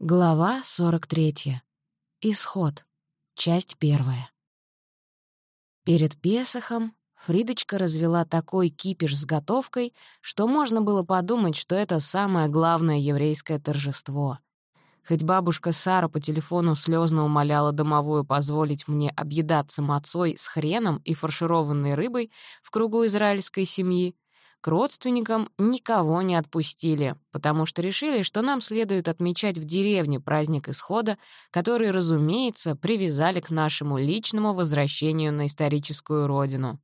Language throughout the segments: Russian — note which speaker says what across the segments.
Speaker 1: Глава 43. Исход. Часть первая. Перед Песохом Фридочка развела такой кипиш с готовкой, что можно было подумать, что это самое главное еврейское торжество. Хоть бабушка Сара по телефону слезно умоляла домовую позволить мне объедаться мацой с хреном и фаршированной рыбой в кругу израильской семьи, к родственникам никого не отпустили, потому что решили, что нам следует отмечать в деревне праздник исхода, который, разумеется, привязали к нашему личному возвращению на историческую родину.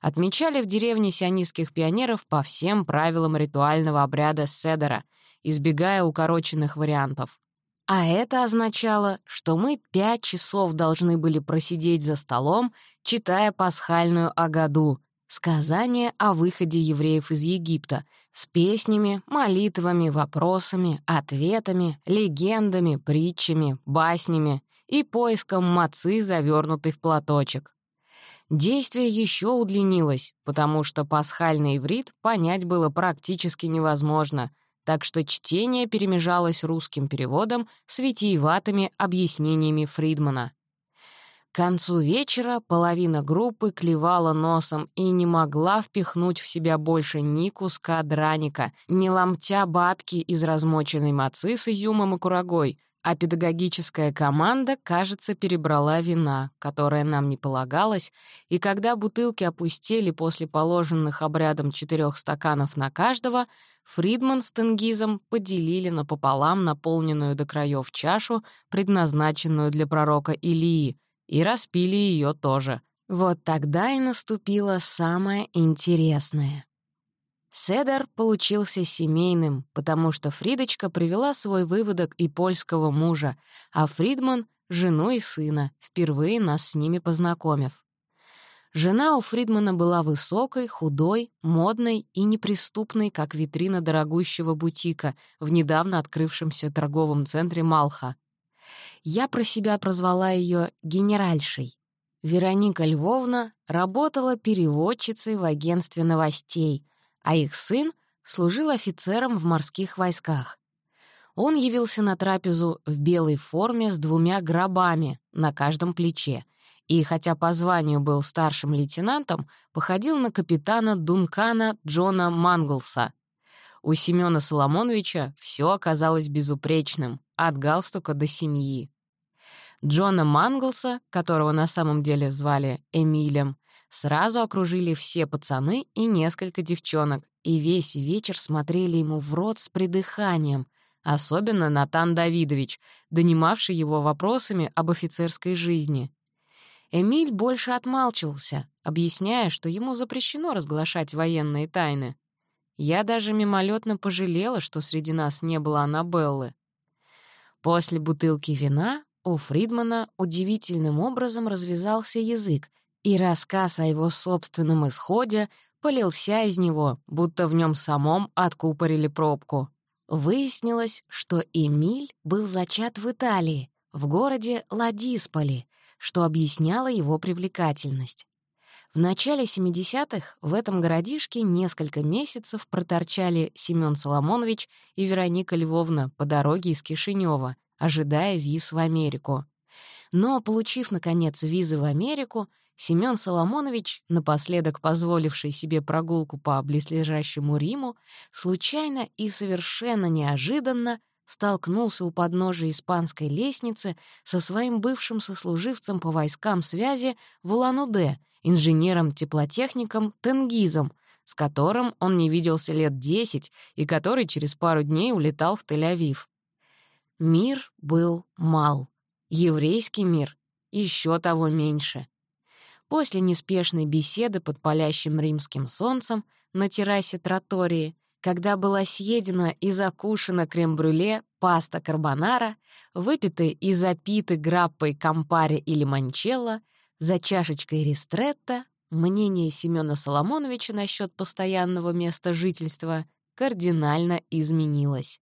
Speaker 1: Отмечали в деревне сионистских пионеров по всем правилам ритуального обряда Седера, избегая укороченных вариантов. А это означало, что мы пять часов должны были просидеть за столом, читая пасхальную Агаду — Сказание о выходе евреев из Египта с песнями, молитвами, вопросами, ответами, легендами, притчами, баснями и поиском мацы, завернутой в платочек. Действие еще удлинилось, потому что пасхальный иврит понять было практически невозможно, так что чтение перемежалось русским переводом с витиеватыми объяснениями Фридмана. К концу вечера половина группы клевала носом и не могла впихнуть в себя больше ни куска драника, ни ломтя бабки из размоченной мацы с изюмом и курагой, а педагогическая команда, кажется, перебрала вина, которая нам не полагалась, и когда бутылки опустели после положенных обрядом четырех стаканов на каждого, Фридман с Тенгизом поделили напополам наполненную до краев чашу, предназначенную для пророка Илии, и распили ее тоже. Вот тогда и наступило самое интересное. Седер получился семейным, потому что Фридочка привела свой выводок и польского мужа, а Фридман — жену и сына, впервые нас с ними познакомив. Жена у Фридмана была высокой, худой, модной и неприступной, как витрина дорогущего бутика в недавно открывшемся торговом центре Малха я про себя прозвала ее «генеральшей». Вероника Львовна работала переводчицей в агентстве новостей, а их сын служил офицером в морских войсках. Он явился на трапезу в белой форме с двумя гробами на каждом плече, и, хотя по званию был старшим лейтенантом, походил на капитана Дункана Джона Манглса. У Семёна Соломоновича все оказалось безупречным, от галстука до семьи. Джона Манглса, которого на самом деле звали Эмилем, сразу окружили все пацаны и несколько девчонок, и весь вечер смотрели ему в рот с придыханием, особенно Натан Давидович, донимавший его вопросами об офицерской жизни. Эмиль больше отмалчивался, объясняя, что ему запрещено разглашать военные тайны. Я даже мимолетно пожалела, что среди нас не было Аннабеллы. После бутылки вина у Фридмана удивительным образом развязался язык, и рассказ о его собственном исходе полился из него, будто в нем самом откупорили пробку. Выяснилось, что Эмиль был зачат в Италии, в городе Ладисполи, что объясняло его привлекательность. В начале 70-х в этом городишке несколько месяцев проторчали Семён Соломонович и Вероника Львовна по дороге из Кишинёва, ожидая виз в Америку. Но, получив, наконец, визы в Америку, Семён Соломонович, напоследок позволивший себе прогулку по близлежащему Риму, случайно и совершенно неожиданно столкнулся у подножия испанской лестницы со своим бывшим сослуживцем по войскам связи в Улан-Удэ, инженером-теплотехником Тенгизом, с которым он не виделся лет десять и который через пару дней улетал в Тель-Авив. Мир был мал. Еврейский мир еще того меньше. После неспешной беседы под палящим римским солнцем на террасе тротории, когда была съедена и закушена крем-брюле, паста карбонара, выпиты и запиты граппой кампари или манчелло, за чашечкой ристретта мнение Семёна Соломоновича насчет постоянного места жительства кардинально изменилось.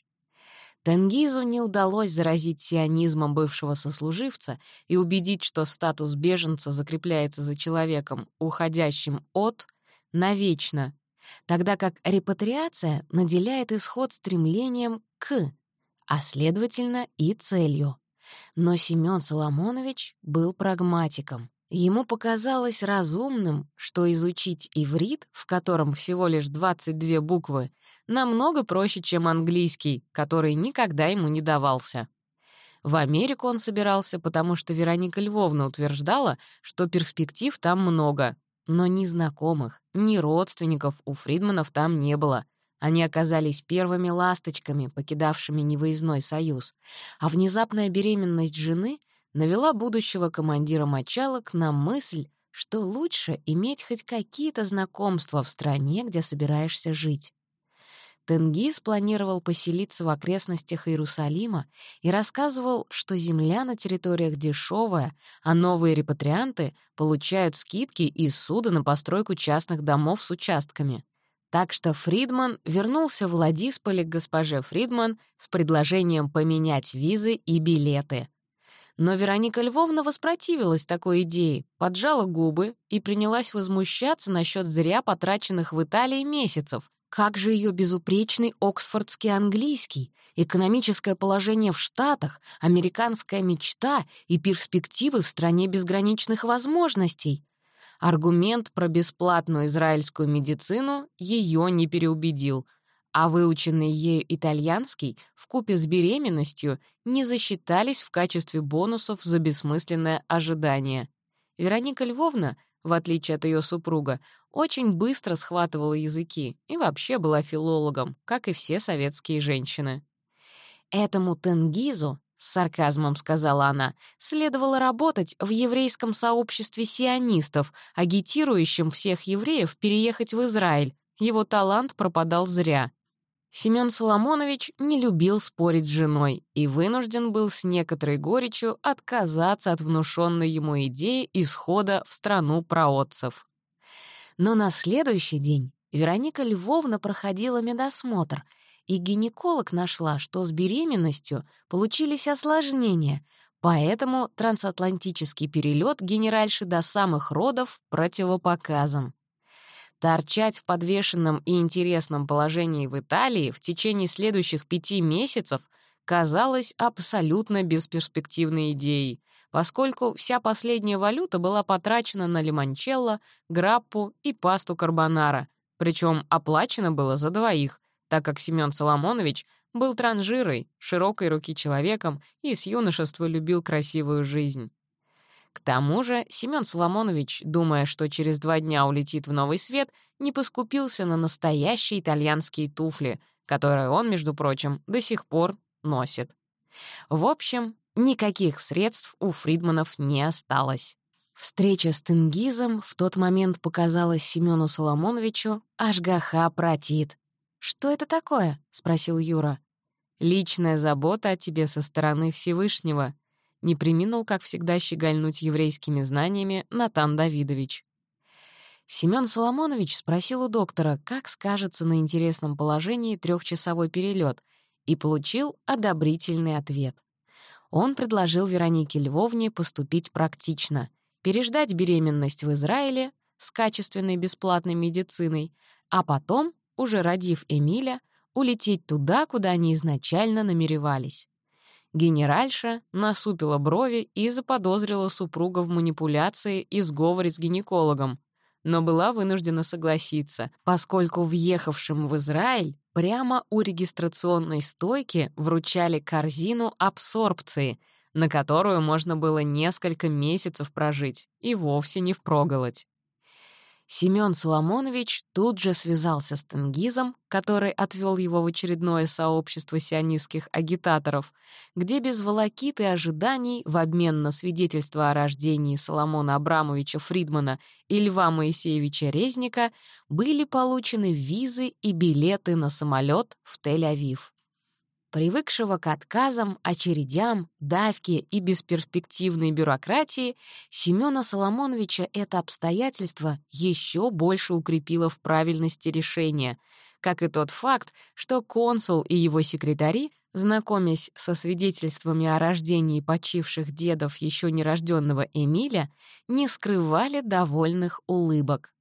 Speaker 1: Тенгизу не удалось заразить сионизмом бывшего сослуживца и убедить, что статус беженца закрепляется за человеком, уходящим от, навечно, тогда как репатриация наделяет исход стремлением к, а, следовательно, и целью. Но Семён Соломонович был прагматиком. Ему показалось разумным, что изучить иврит, в котором всего лишь 22 буквы, намного проще, чем английский, который никогда ему не давался. В Америку он собирался, потому что Вероника Львовна утверждала, что перспектив там много, но ни знакомых, ни родственников у Фридманов там не было. Они оказались первыми ласточками, покидавшими невыездной союз, а внезапная беременность жены навела будущего командира мочалок на мысль, что лучше иметь хоть какие-то знакомства в стране, где собираешься жить. Тенгиз планировал поселиться в окрестностях Иерусалима и рассказывал, что земля на территориях дешевая, а новые репатрианты получают скидки из суда на постройку частных домов с участками. Так что Фридман вернулся в Владисполе к госпоже Фридман с предложением поменять визы и билеты. Но Вероника Львовна воспротивилась такой идее, поджала губы и принялась возмущаться насчет зря потраченных в Италии месяцев, как же ее безупречный оксфордский английский, экономическое положение в Штатах, американская мечта и перспективы в стране безграничных возможностей? Аргумент про бесплатную израильскую медицину ее не переубедил, а выученный ею итальянский в купе с беременностью не засчитались в качестве бонусов за бессмысленное ожидание. Вероника Львовна — в отличие от ее супруга, очень быстро схватывала языки и вообще была филологом, как и все советские женщины. «Этому Тенгизу, — с сарказмом сказала она, — следовало работать в еврейском сообществе сионистов, агитирующем всех евреев переехать в Израиль. Его талант пропадал зря. Семён Соломонович не любил спорить с женой и вынужден был с некоторой горечью отказаться от внушенной ему идеи исхода в страну праотцев. Но на следующий день Вероника Львовна проходила медосмотр, и гинеколог нашла, что с беременностью получились осложнения, поэтому трансатлантический перелет генеральши до самых родов противопоказан. Торчать в подвешенном и интересном положении в Италии в течение следующих пяти месяцев казалось абсолютно бесперспективной идеей, поскольку вся последняя валюта была потрачена на лимончелло, граппу и пасту карбонара, причем оплачено было за двоих, так как Семён Соломонович был транжирой, широкой руки человеком и с юношества любил красивую жизнь. К тому же Семён Соломонович, думая, что через два дня улетит в новый свет, не поскупился на настоящие итальянские туфли, которые он, между прочим, до сих пор носит. В общем, никаких средств у Фридманов не осталось. Встреча с Тенгизом в тот момент показалась Семёну Соломоновичу аж гаха протит. «Что это такое?» — спросил Юра. «Личная забота о тебе со стороны Всевышнего», не приминул, как всегда, щегольнуть еврейскими знаниями Натан Давидович. Семён Соломонович спросил у доктора, как скажется на интересном положении трехчасовой перелет, и получил одобрительный ответ. Он предложил Веронике Львовне поступить практично, переждать беременность в Израиле с качественной бесплатной медициной, а потом, уже родив Эмиля, улететь туда, куда они изначально намеревались. Генеральша насупила брови и заподозрила супруга в манипуляции и сговоре с гинекологом, но была вынуждена согласиться, поскольку въехавшим в Израиль прямо у регистрационной стойки вручали корзину абсорбции, на которую можно было несколько месяцев прожить и вовсе не впроголодь. Семён Соломонович тут же связался с Тенгизом, который отвёл его в очередное сообщество сионистских агитаторов, где без волокит и ожиданий в обмен на свидетельство о рождении Соломона Абрамовича Фридмана и Льва Моисеевича Резника были получены визы и билеты на самолёт в Тель-Авив. Привыкшего к отказам, очередям, давке и бесперспективной бюрократии, Семёна Соломоновича это обстоятельство еще больше укрепило в правильности решения, как и тот факт, что консул и его секретари, знакомясь со свидетельствами о рождении почивших дедов еще нерожденного Эмиля, не скрывали довольных улыбок.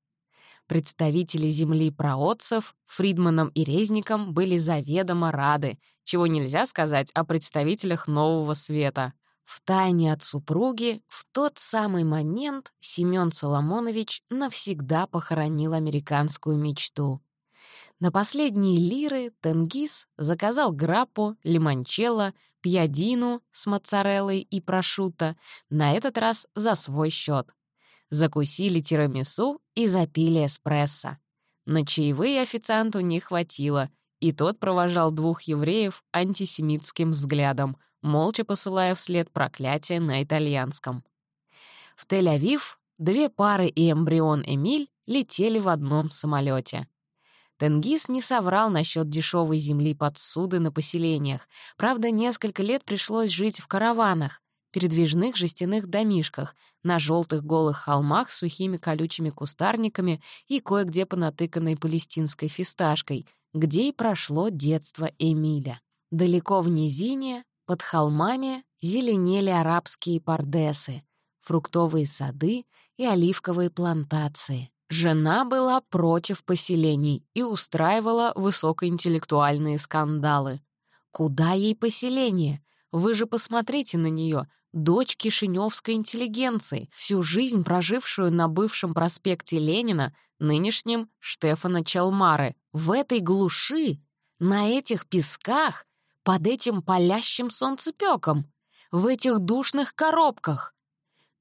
Speaker 1: Представители земли праотцев Фридманом и Резником были заведомо рады, чего нельзя сказать о представителях Нового Света. В тайне от супруги в тот самый момент Семён Соломонович навсегда похоронил американскую мечту. На последние лиры Тенгиз заказал граппу, лимончелло, пьядину с моцареллой и прошутто, на этот раз за свой счет. Закусили тирамису и запили эспрессо. На чаевые официанту не хватило, и тот провожал двух евреев антисемитским взглядом, молча посылая вслед проклятие на итальянском. В Тель-Авив две пары и эмбрион Эмиль летели в одном самолете. Тенгиз не соврал насчет дешевой земли под суды на поселениях. Правда, несколько лет пришлось жить в караванах, передвижных жестяных домишках, на желтых голых холмах с сухими колючими кустарниками и кое-где понатыканной палестинской фисташкой, где и прошло детство Эмиля. Далеко в низине под холмами зеленели арабские пардесы, фруктовые сады и оливковые плантации. Жена была против поселений и устраивала высокоинтеллектуальные скандалы. Куда ей поселение? Вы же посмотрите на нее, дочь кишиневской интеллигенции, всю жизнь прожившую на бывшем проспекте Ленина, нынешнем Штефана Челмары. В этой глуши, на этих песках, под этим палящим солнцепёком, в этих душных коробках.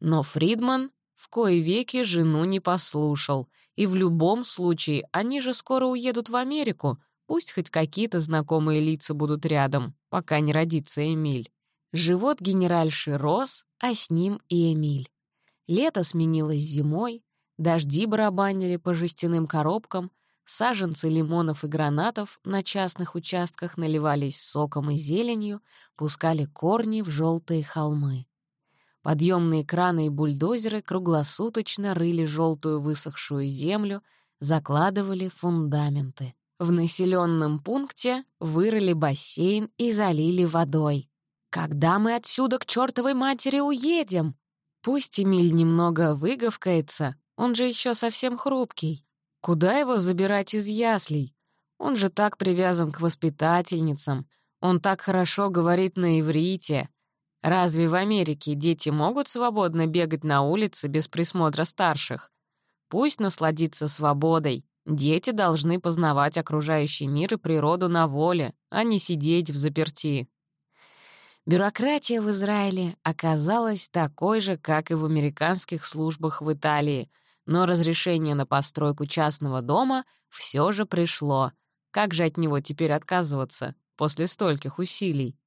Speaker 1: Но Фридман в кои веки жену не послушал, и в любом случае они же скоро уедут в Америку, пусть хоть какие-то знакомые лица будут рядом, пока не родится Эмиль. Живот генеральши рос, а с ним и Эмиль. Лето сменилось зимой, дожди барабанили по жестяным коробкам, Саженцы лимонов и гранатов на частных участках наливались соком и зеленью, пускали корни в желтые холмы. Подъемные краны и бульдозеры круглосуточно рыли желтую высохшую землю, закладывали фундаменты. В населенном пункте вырыли бассейн и залили водой. «Когда мы отсюда к чертовой матери уедем?» Пусть Эмиль немного выговкается, он же еще совсем хрупкий. Куда его забирать из яслей? Он же так привязан к воспитательницам. Он так хорошо говорит на иврите. Разве в Америке дети могут свободно бегать на улице без присмотра старших? Пусть насладится свободой. Дети должны познавать окружающий мир и природу на воле, а не сидеть в заперти. Бюрократия в Израиле оказалась такой же, как и в американских службах в Италии — но разрешение на постройку частного дома все же пришло. Как же от него теперь отказываться после стольких усилий?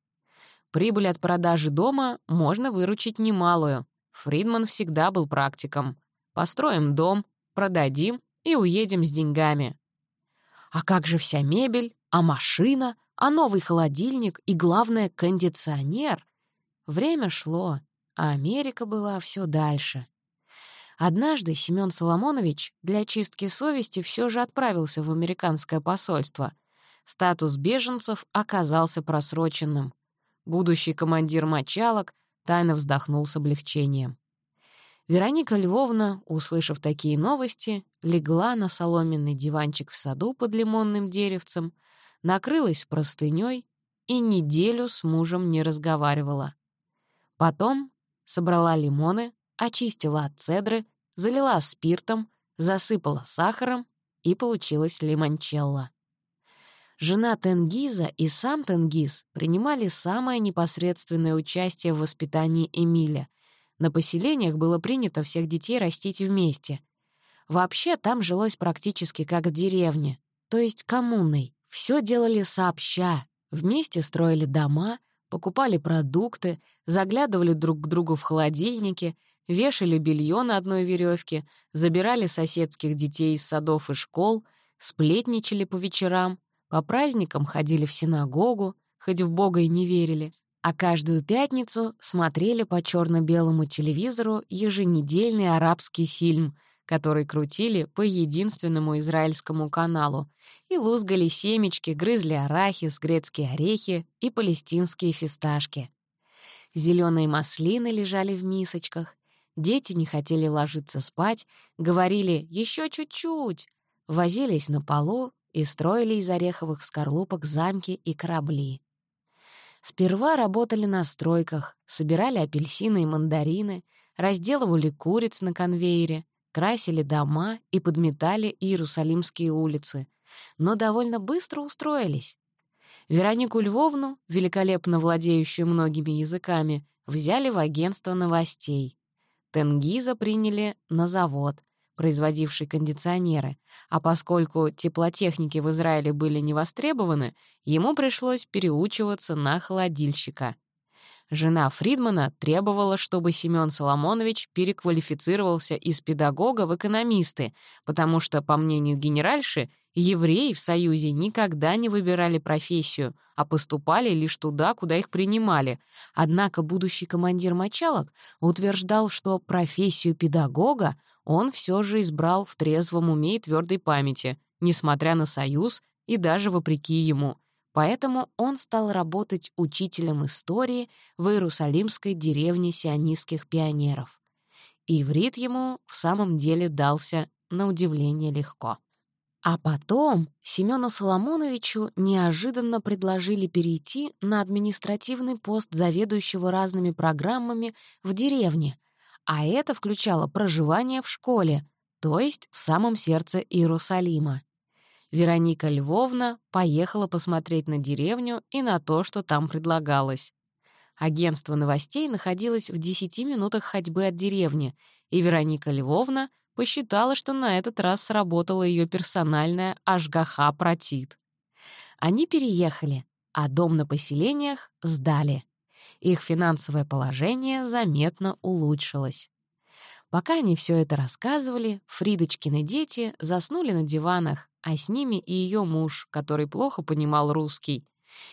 Speaker 1: Прибыль от продажи дома можно выручить немалую. Фридман всегда был практиком. Построим дом, продадим и уедем с деньгами. А как же вся мебель, а машина, а новый холодильник и, главное, кондиционер? Время шло, а Америка была все дальше. Однажды Семён Соломонович для чистки совести все же отправился в американское посольство. Статус беженцев оказался просроченным. Будущий командир мочалок тайно вздохнул с облегчением. Вероника Львовна, услышав такие новости, легла на соломенный диванчик в саду под лимонным деревцем, накрылась простынёй и неделю с мужем не разговаривала. Потом собрала лимоны, очистила от цедры, залила спиртом, засыпала сахаром, и получилась лимончелло. Жена Тенгиза и сам Тенгиз принимали самое непосредственное участие в воспитании Эмиля. На поселениях было принято всех детей растить вместе. Вообще там жилось практически как в деревне, то есть коммуной. Все делали сообща, вместе строили дома, покупали продукты, заглядывали друг к другу в холодильники — вешали белье на одной веревке, забирали соседских детей из садов и школ, сплетничали по вечерам, по праздникам ходили в синагогу, хоть в Бога и не верили, а каждую пятницу смотрели по черно белому телевизору еженедельный арабский фильм, который крутили по единственному израильскому каналу, и лузгали семечки, грызли арахис, грецкие орехи и палестинские фисташки. Зеленые маслины лежали в мисочках, Дети не хотели ложиться спать, говорили «еще чуть-чуть», возились на полу и строили из ореховых скорлупок замки и корабли. Сперва работали на стройках, собирали апельсины и мандарины, разделывали куриц на конвейере, красили дома и подметали Иерусалимские улицы, но довольно быстро устроились. Веронику Львовну, великолепно владеющую многими языками, взяли в агентство новостей. Тенгиза приняли на завод, производивший кондиционеры, а поскольку теплотехники в Израиле были не востребованы, ему пришлось переучиваться на холодильщика. Жена Фридмана требовала, чтобы Семён Соломонович переквалифицировался из педагога в экономисты, потому что, по мнению генеральши, евреи в Союзе никогда не выбирали профессию, а поступали лишь туда, куда их принимали. Однако будущий командир мочалок утверждал, что профессию педагога он все же избрал в трезвом уме и твердой памяти, несмотря на Союз и даже вопреки ему — Поэтому он стал работать учителем истории в Иерусалимской деревне сионистских пионеров. Иврит ему в самом деле дался на удивление легко. А потом Семёну Соломоновичу неожиданно предложили перейти на административный пост заведующего разными программами в деревне, а это включало проживание в школе, то есть в самом сердце Иерусалима. Вероника Львовна поехала посмотреть на деревню и на то, что там предлагалось. Агентство новостей находилось в 10 минутах ходьбы от деревни, и Вероника Львовна посчитала, что на этот раз сработала ее персональная ажгаха протит. Они переехали, а дом на поселениях сдали. Их финансовое положение заметно улучшилось. Пока они все это рассказывали, Фридочкины дети заснули на диванах, а с ними и ее муж, который плохо понимал русский.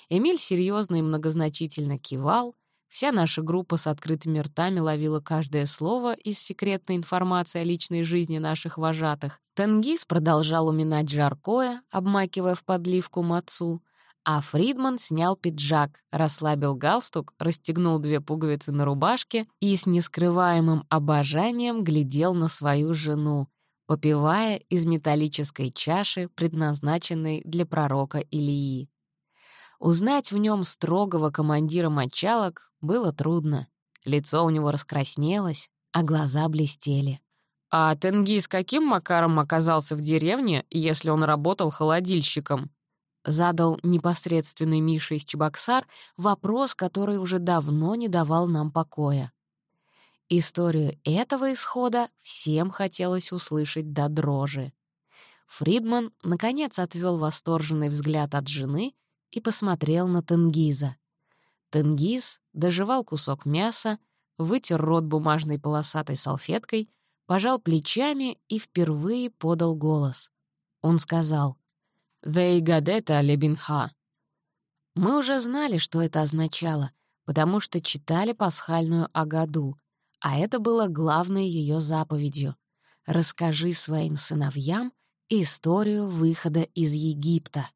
Speaker 1: Эмиль серьезно и многозначительно кивал, вся наша группа с открытыми ртами ловила каждое слово из секретной информации о личной жизни наших вожатых. Тенгиз продолжал уминать жаркое, обмакивая в подливку мацу, а Фридман снял пиджак, расслабил галстук, расстегнул две пуговицы на рубашке и с нескрываемым обожанием глядел на свою жену, попивая из металлической чаши, предназначенной для пророка Илии. Узнать в нем строгого командира мочалок было трудно. Лицо у него раскраснелось, а глаза блестели. «А Тенгиз каким макаром оказался в деревне, если он работал холодильщиком?» Задал непосредственный Миша из Чебоксар вопрос, который уже давно не давал нам покоя. Историю этого исхода всем хотелось услышать до дрожи. Фридман, наконец, отвел восторженный взгляд от жены и посмотрел на Тенгиза. Тенгиз доживал кусок мяса, вытер рот бумажной полосатой салфеткой, пожал плечами и впервые подал голос. Он сказал «Вейгадета лебинха». Мы уже знали, что это означало, потому что читали пасхальную Агаду, а это было главной ее заповедью. «Расскажи своим сыновьям историю выхода из Египта».